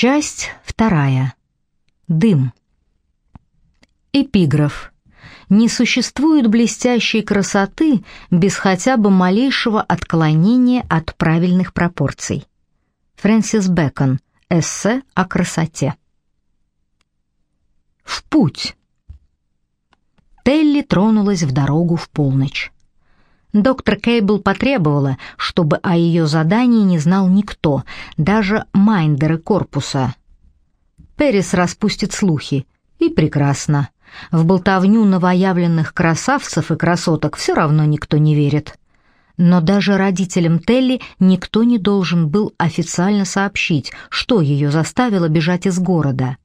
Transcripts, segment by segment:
Часть вторая. Дым. Эпиграф. Не существует блестящей красоты без хотя бы малейшего отклонения от правильных пропорций. Фрэнсис Бэкон. Эссе о красоте. В путь. Телли тронулась в дорогу в полночь. Доктор Кейбл потребовала, чтобы о ее задании не знал никто, даже майндеры корпуса. Перес распустит слухи, и прекрасно. В болтовню новоявленных красавцев и красоток все равно никто не верит. Но даже родителям Телли никто не должен был официально сообщить, что ее заставило бежать из города.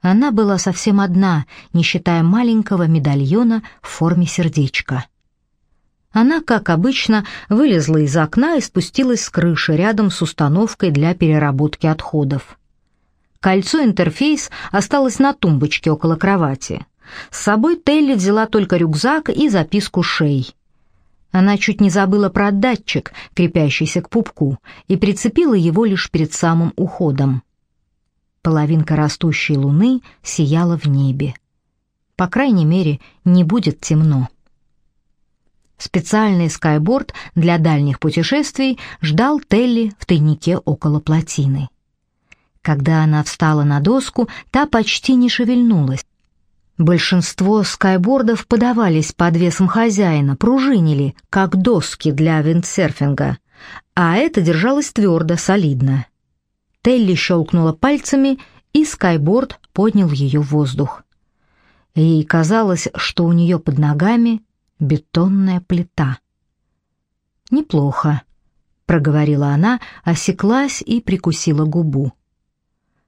Она была совсем одна, не считая маленького медальона в форме сердечка. Она, как обычно, вылезла из окна и спустилась с крыши рядом с установкой для переработки отходов. Кольцо-интерфейс осталось на тумбочке около кровати. С собой Телли взяла только рюкзак и записку Шей. Она чуть не забыла про датчик, крепящийся к пупку, и прицепила его лишь перед самым уходом. Половинка растущей луны сияла в небе. По крайней мере, не будет темно. Специальный скайборд для дальних путешествий ждал Телли в тайнике около плотины. Когда она встала на доску, та почти не шевельнулась. Большинство скайбордов подавались под весом хозяина, пружинили, как доски для виндсерфинга, а это держалось твердо, солидно. Телли щелкнула пальцами, и скайборд поднял ее в воздух. Ей казалось, что у нее под ногами бетонная плита. «Неплохо», — проговорила она, осеклась и прикусила губу.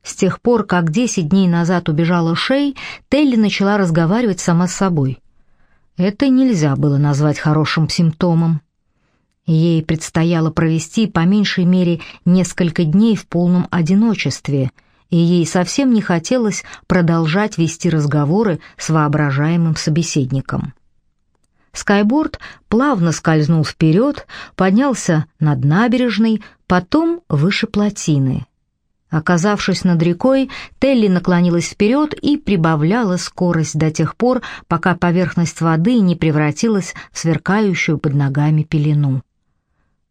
С тех пор, как десять дней назад убежала Шей, Телли начала разговаривать сама с собой. Это нельзя было назвать хорошим симптомом. Ей предстояло провести по меньшей мере несколько дней в полном одиночестве, и ей совсем не хотелось продолжать вести разговоры с воображаемым собеседником. Скайборд плавно скользнул вперед, поднялся над набережной, потом выше плотины. Оказавшись над рекой, Телли наклонилась вперед и прибавляла скорость до тех пор, пока поверхность воды не превратилась в сверкающую под ногами пелену.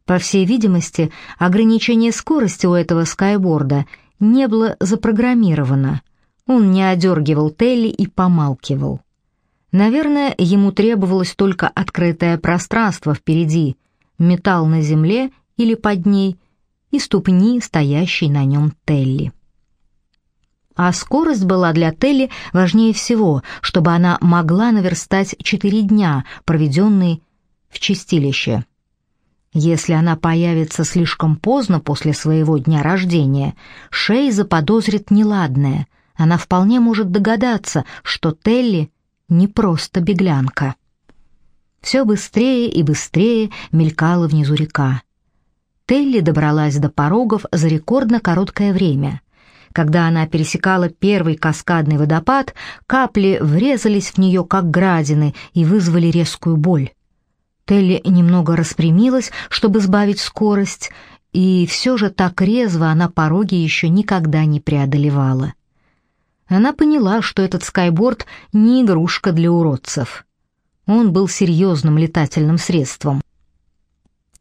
По всей видимости, ограничение скорости у этого скайборда не было запрограммировано. Он не одергивал Телли и помалкивал. Наверное, ему требовалось только открытое пространство впереди, металл на земле или под ней и ступни, стоящей на нем Телли. А скорость была для Телли важнее всего, чтобы она могла наверстать четыре дня, проведенные в чистилище. Если она появится слишком поздно после своего дня рождения, Шей заподозрит неладное. Она вполне может догадаться, что Телли не просто беглянка. Все быстрее и быстрее мелькала внизу река. Телли добралась до порогов за рекордно короткое время. Когда она пересекала первый каскадный водопад, капли врезались в нее как градины и вызвали резкую боль. Телли немного распрямилась, чтобы сбавить скорость, и все же так резво она пороги еще никогда не преодолевала. Она поняла, что этот скайборд не игрушка для уродцев. Он был серьезным летательным средством.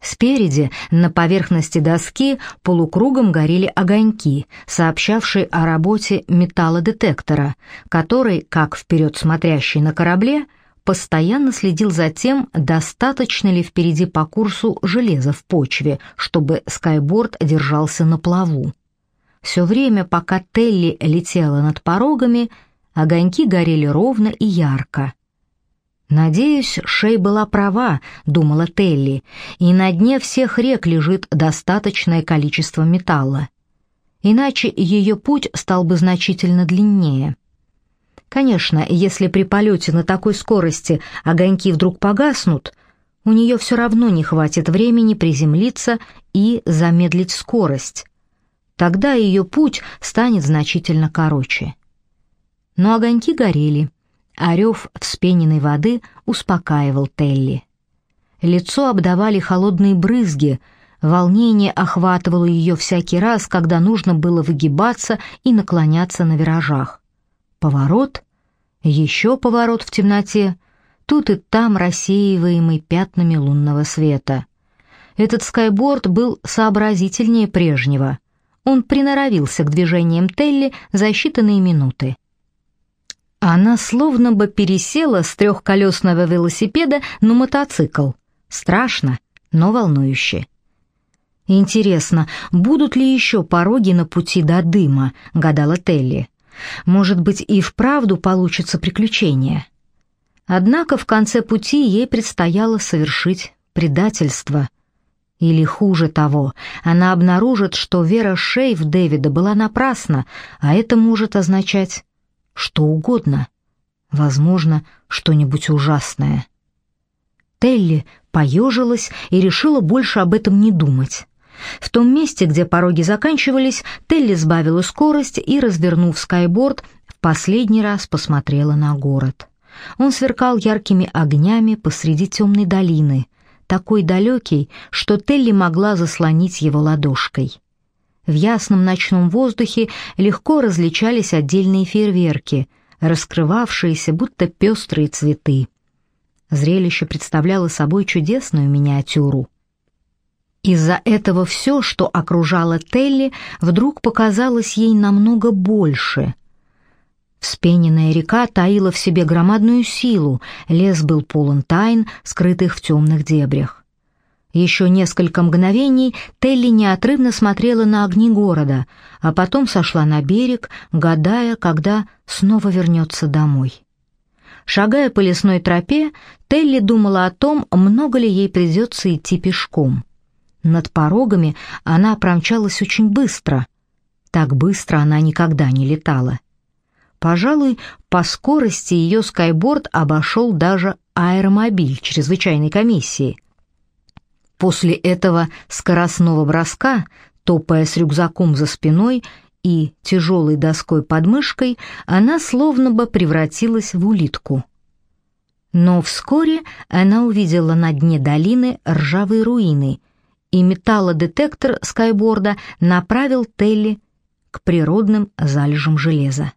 Спереди, на поверхности доски, полукругом горели огоньки, сообщавшие о работе металлодетектора, который, как вперед смотрящий на корабле, постоянно следил за тем, достаточно ли впереди по курсу железа в почве, чтобы скайборд держался на плаву. Все время, пока Телли летела над порогами, огоньки горели ровно и ярко. «Надеюсь, Шей была права», — думала Телли, «и на дне всех рек лежит достаточное количество металла. Иначе ее путь стал бы значительно длиннее». Конечно, если при полете на такой скорости огоньки вдруг погаснут, у нее все равно не хватит времени приземлиться и замедлить скорость. Тогда ее путь станет значительно короче. Но огоньки горели, а рев вспененной воды успокаивал Телли. Лицо обдавали холодные брызги, Волнение охватывало ее всякий раз, когда нужно было выгибаться и наклоняться на виражах. Поворот, еще поворот в темноте, тут и там рассеиваемый пятнами лунного света. Этот скайборд был сообразительнее прежнего. Он приноровился к движениям Телли за считанные минуты. Она словно бы пересела с трехколесного велосипеда на мотоцикл. Страшно, но волнующе. Интересно, будут ли еще пороги на пути до дыма, гадала Телли. Может быть, и вправду получится приключение. Однако в конце пути ей предстояло совершить предательство. Или хуже того, она обнаружит, что вера Шей в Дэвида была напрасна, а это может означать что угодно. Возможно, что-нибудь ужасное. Телли поежилась и решила больше об этом не думать. В том месте, где пороги заканчивались, Телли сбавила скорость и, развернув скайборд, в последний раз посмотрела на город. Он сверкал яркими огнями посреди темной долины, такой далекий, что Телли могла заслонить его ладошкой. В ясном ночном воздухе легко различались отдельные фейерверки, раскрывавшиеся будто пестрые цветы. Зрелище представляло собой чудесную миниатюру. Из-за этого все, что окружало Телли, вдруг показалось ей намного больше. Вспененная река таила в себе громадную силу, лес был полон тайн, скрытых в темных дебрях. Еще несколько мгновений Телли неотрывно смотрела на огни города, а потом сошла на берег, гадая, когда снова вернется домой. Шагая по лесной тропе, Телли думала о том, много ли ей придется идти пешком. Над порогами она промчалась очень быстро. Так быстро она никогда не летала. Пожалуй, по скорости ее скайборд обошел даже аэромобиль чрезвычайной комиссии. После этого скоростного броска, топая с рюкзаком за спиной и тяжелой доской под мышкой, она словно бы превратилась в улитку. Но вскоре она увидела на дне долины ржавые руины, и металлодетектор скайборда направил Телли к природным залежам железа.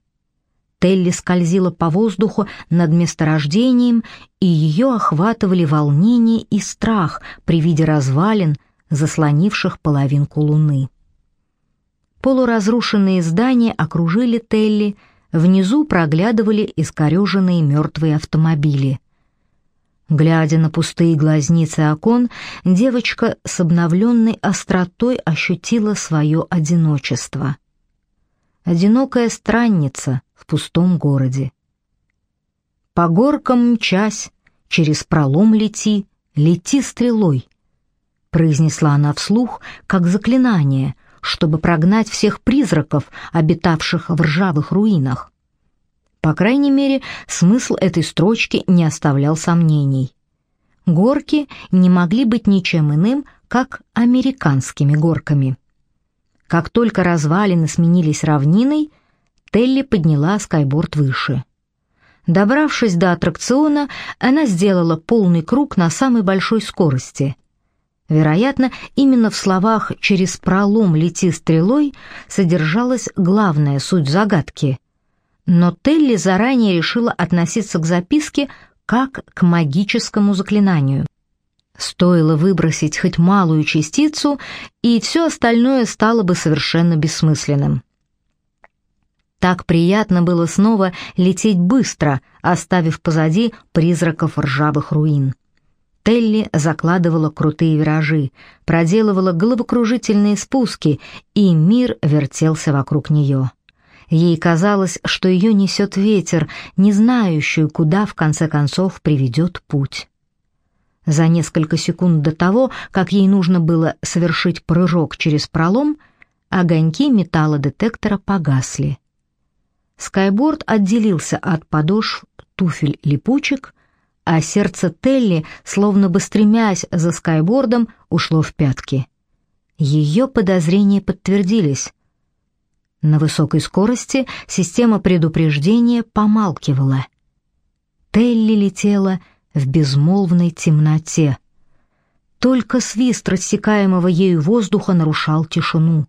Телли скользила по воздуху над месторождением, и ее охватывали волнение и страх при виде развалин, заслонивших половинку луны. Полуразрушенные здания окружили Телли, внизу проглядывали искореженные мертвые автомобили. Глядя на пустые глазницы окон, девочка с обновленной остротой ощутила свое одиночество. Одинокая странница — в пустом городе. По горкам мчась, через пролом лети, лети стрелой, произнесла она вслух, как заклинание, чтобы прогнать всех призраков, обитавших в ржавых руинах. По крайней мере, смысл этой строчки не оставлял сомнений. Горки не могли быть ничем иным, как американскими горками. Как только развалины сменились равниной, Телли подняла скайборд выше. Добравшись до аттракциона, она сделала полный круг на самой большой скорости. Вероятно, именно в словах «через пролом лети стрелой» содержалась главная суть загадки. Но Телли заранее решила относиться к записке как к магическому заклинанию. Стоило выбросить хоть малую частицу, и все остальное стало бы совершенно бессмысленным. Так приятно было снова лететь быстро, оставив позади призраков ржавых руин. Телли закладывала крутые виражи, проделывала головокружительные спуски, и мир вертелся вокруг нее. Ей казалось, что ее несет ветер, не знающий, куда в конце концов приведет путь. За несколько секунд до того, как ей нужно было совершить прыжок через пролом, огоньки металлодетектора погасли. Скайборд отделился от подошв туфель липучек, а сердце Телли, словно бы стремясь за скайбордом, ушло в пятки. Ее подозрения подтвердились. На высокой скорости система предупреждения помалкивала. Телли летела в безмолвной темноте. Только свист рассекаемого ею воздуха нарушал тишину.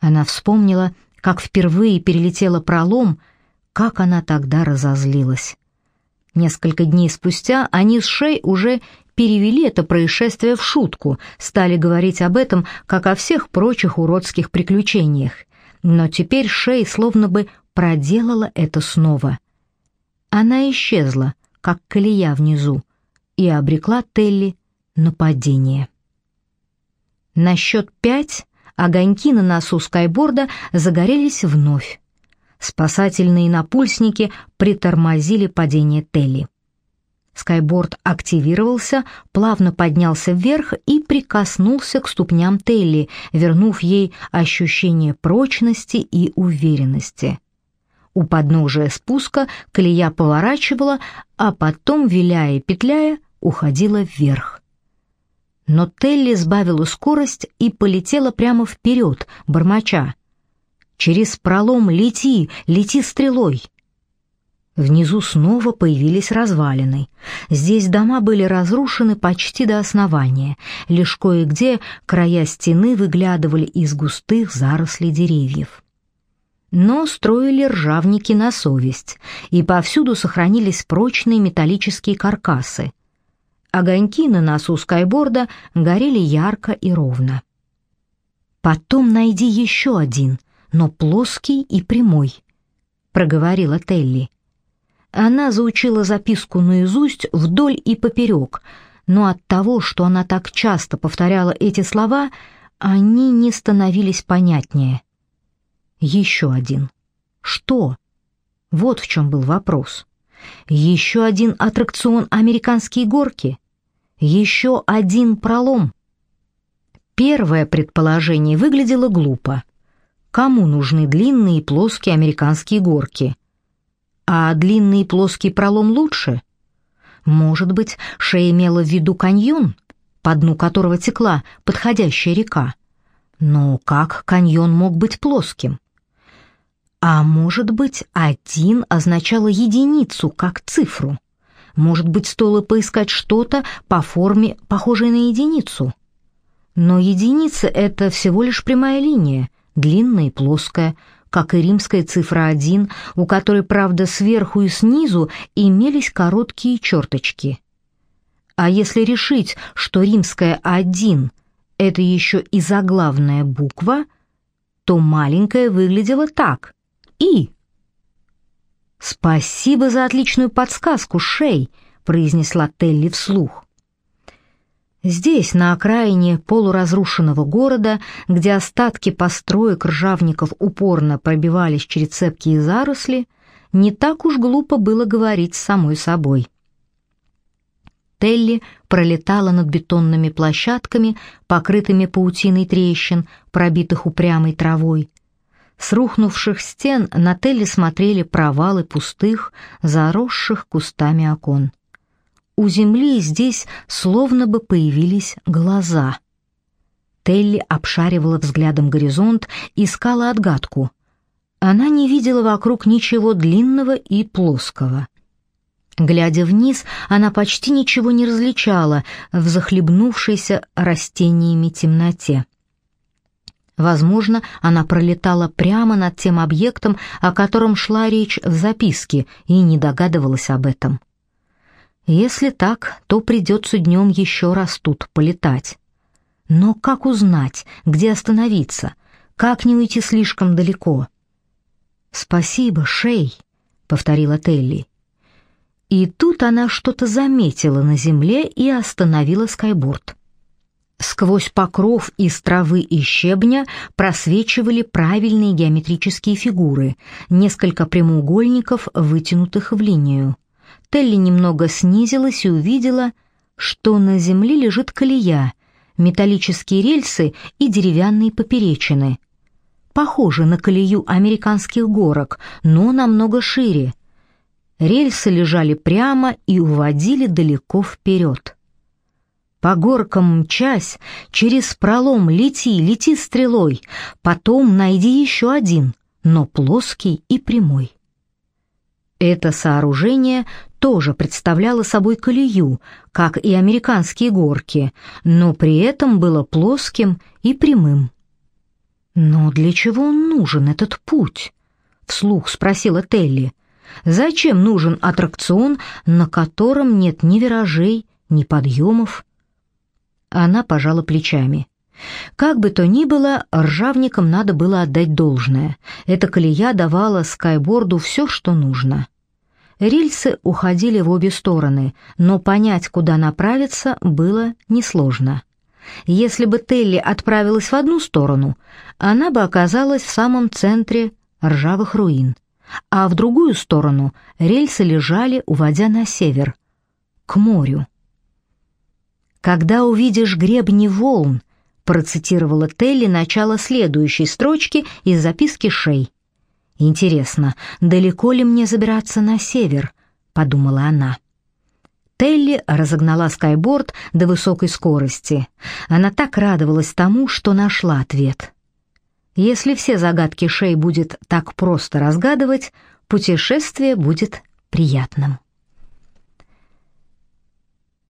Она вспомнила, как впервые перелетела пролом, как она тогда разозлилась. Несколько дней спустя они с Шей уже перевели это происшествие в шутку, стали говорить об этом, как о всех прочих уродских приключениях. Но теперь Шей словно бы проделала это снова. Она исчезла, как колея внизу, и обрекла Телли на падение. На счет пять огоньки на носу скайборда загорелись вновь. Спасательные напульсники притормозили падение Телли. Скайборд активировался, плавно поднялся вверх и прикоснулся к ступням Телли, вернув ей ощущение прочности и уверенности. У подножия спуска колея поворачивала, а потом, виляя и петляя, уходила вверх. Но Телли сбавила скорость и полетела прямо вперед, бормоча. «Через пролом лети, лети стрелой!» Внизу снова появились развалины. Здесь дома были разрушены почти до основания. Лишь кое-где края стены выглядывали из густых зарослей деревьев. Но строили ржавники на совесть, и повсюду сохранились прочные металлические каркасы. Огоньки на носу скайборда горели ярко и ровно. «Потом найди еще один, но плоский и прямой», — проговорила Телли. Она заучила записку наизусть вдоль и поперек, но от того, что она так часто повторяла эти слова, они не становились понятнее. Еще один. Что? Вот в чем был вопрос. Еще один аттракцион «Американские горки»? Еще один пролом? Первое предположение выглядело глупо. Кому нужны длинные плоские американские горки? А длинный плоский пролом лучше? Может быть, Шея имела в виду каньон, по дну которого текла подходящая река. Но как каньон мог быть плоским? А может быть, один означало единицу, как цифру? Может быть, стоило поискать что-то по форме, похожее на единицу? Но единица — это всего лишь прямая линия, длинная и плоская, как и римская цифра 1, у которой, правда, сверху и снизу имелись короткие черточки. А если решить, что римская 1 — это еще и заглавная буква, то маленькая выглядела так — «и». «Спасибо за отличную подсказку, Шей», — произнесла Телли вслух. Здесь, на окраине полуразрушенного города, где остатки построек ржавников упорно пробивались через цепкие заросли, не так уж глупо было говорить с самой собой. Телли пролетала над бетонными площадками, покрытыми паутиной трещин, пробитых упрямой травой. С рухнувших стен на Телли смотрели провалы пустых, заросших кустами окон у земли здесь словно бы появились глаза. Телли обшаривала взглядом горизонт, искала отгадку. Она не видела вокруг ничего длинного и плоского. Глядя вниз, она почти ничего не различала в захлебнувшейся растениями темноте. Возможно, она пролетала прямо над тем объектом, о котором шла речь в записке, и не догадывалась об этом. Если так, то придется днем еще раз тут полетать. Но как узнать, где остановиться? Как не уйти слишком далеко? «Спасибо, Шей», — повторила Телли. И тут она что-то заметила на земле и остановила скайборд. Сквозь покров из травы и щебня просвечивали правильные геометрические фигуры, несколько прямоугольников, вытянутых в линию. Телли немного снизилась и увидела, что на земле лежит колея, металлические рельсы и деревянные поперечины. Похоже на колею американских горок, но намного шире. Рельсы лежали прямо и уводили далеко вперед. По горкам мчась, через пролом лети, лети стрелой, потом найди еще один, но плоский и прямой. Это сооружение тоже представляло собой колею, как и американские горки, но при этом было плоским и прямым. «Но для чего он нужен, этот путь?» — вслух спросила Телли. «Зачем нужен аттракцион, на котором нет ни виражей, ни подъемов?» Она пожала плечами. Как бы то ни было, ржавникам надо было отдать должное. Эта колея давала скайборду все, что нужно. Рельсы уходили в обе стороны, но понять, куда направиться, было несложно. Если бы Телли отправилась в одну сторону, она бы оказалась в самом центре ржавых руин, а в другую сторону рельсы лежали, уводя на север, к морю. «Когда увидишь гребни волн», процитировала Телли начало следующей строчки из записки Шей. «Интересно, далеко ли мне забираться на север?» — подумала она. Телли разогнала скайборд до высокой скорости. Она так радовалась тому, что нашла ответ. Если все загадки Шей будет так просто разгадывать, путешествие будет приятным.